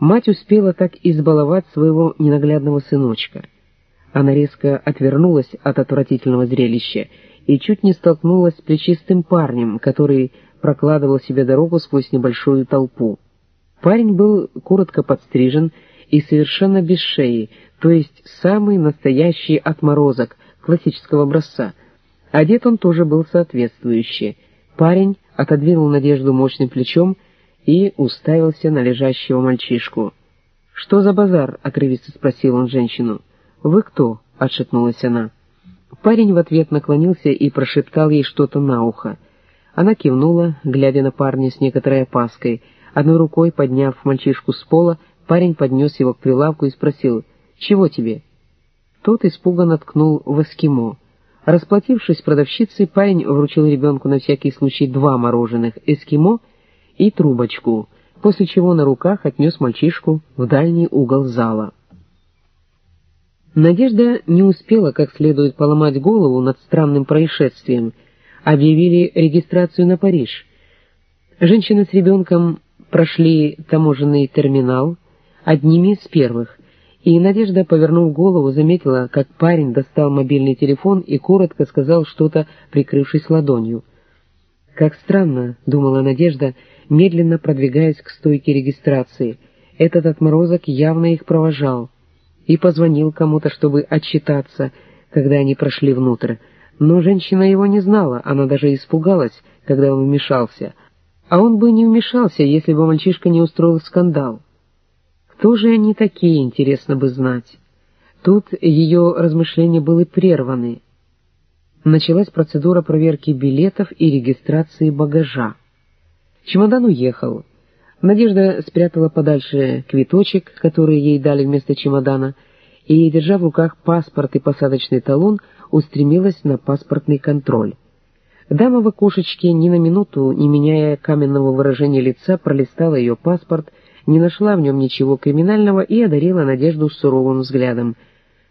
Мать успела так избаловать своего ненаглядного сыночка. Она резко отвернулась от отвратительного зрелища и чуть не столкнулась с плечистым парнем, который прокладывал себе дорогу сквозь небольшую толпу. Парень был коротко подстрижен и совершенно без шеи, то есть самый настоящий отморозок классического образца. Одет он тоже был соответствующий. Парень отодвинул Надежду мощным плечом и уставился на лежащего мальчишку. «Что за базар?» — отрывисто спросил он женщину. «Вы кто?» — отшатнулась она. Парень в ответ наклонился и прошептал ей что-то на ухо. Она кивнула, глядя на парня с некоторой опаской. Одной рукой, подняв мальчишку с пола, парень поднес его к прилавку и спросил «Чего тебе?» Тот испуганно ткнул в эскимо. Расплатившись продавщицей, парень вручил ребенку на всякий случай два мороженых эскимо — и трубочку, после чего на руках отнес мальчишку в дальний угол зала. Надежда не успела как следует поломать голову над странным происшествием. Объявили регистрацию на Париж. Женщины с ребенком прошли таможенный терминал одними из первых, и Надежда, повернув голову, заметила, как парень достал мобильный телефон и коротко сказал что-то, прикрывшись ладонью. «Как странно», — думала Надежда, медленно продвигаясь к стойке регистрации. Этот отморозок явно их провожал и позвонил кому-то, чтобы отчитаться, когда они прошли внутрь. Но женщина его не знала, она даже испугалась, когда он вмешался. А он бы не вмешался, если бы мальчишка не устроил скандал. Кто же они такие, интересно бы знать. Тут ее размышления были прерваны началась процедура проверки билетов и регистрации багажа. Чемодан уехал. Надежда спрятала подальше квиточек, который ей дали вместо чемодана, и, держа в руках паспорт и посадочный талон, устремилась на паспортный контроль. Дама в окошечке, ни на минуту, не меняя каменного выражения лица, пролистала ее паспорт, не нашла в нем ничего криминального и одарила Надежду суровым взглядом —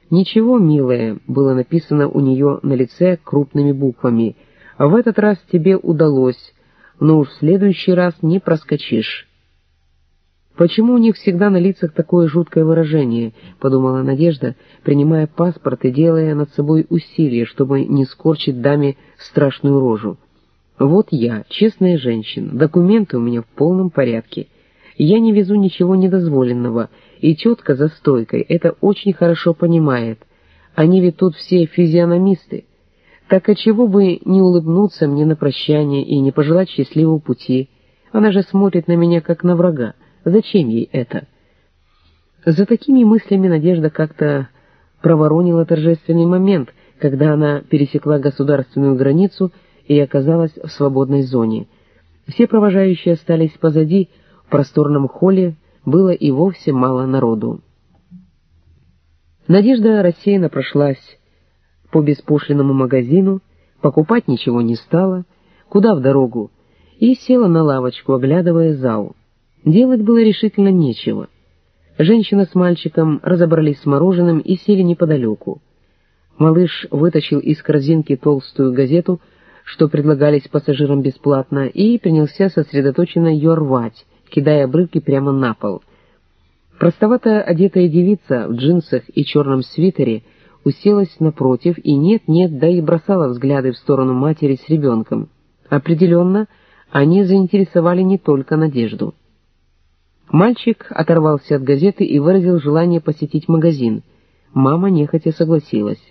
«Ничего, милая», — было написано у нее на лице крупными буквами. «В этот раз тебе удалось, но уж в следующий раз не проскочишь». «Почему у них всегда на лицах такое жуткое выражение?» — подумала Надежда, принимая паспорт и делая над собой усилия, чтобы не скорчить даме страшную рожу. «Вот я, честная женщина, документы у меня в полном порядке. Я не везу ничего недозволенного» и тетка за стойкой это очень хорошо понимает. Они ведь тут все физиономисты. Так отчего бы не улыбнуться мне на прощание и не пожелать счастливого пути? Она же смотрит на меня как на врага. Зачем ей это? За такими мыслями Надежда как-то проворонила торжественный момент, когда она пересекла государственную границу и оказалась в свободной зоне. Все провожающие остались позади, в просторном холле, было и вовсе мало народу. Надежда рассеянно прошлась по беспошлинному магазину, покупать ничего не стала, куда в дорогу, и села на лавочку, оглядывая зал. Делать было решительно нечего. Женщина с мальчиком разобрались с мороженым и сели неподалеку. Малыш вытащил из корзинки толстую газету, что предлагались пассажирам бесплатно, и принялся сосредоточенно ее рвать, кидая обрывки прямо на пол. Простовато одетая девица в джинсах и черном свитере уселась напротив и нет-нет, да и бросала взгляды в сторону матери с ребенком. Определенно, они заинтересовали не только Надежду. Мальчик оторвался от газеты и выразил желание посетить магазин. Мама нехотя согласилась.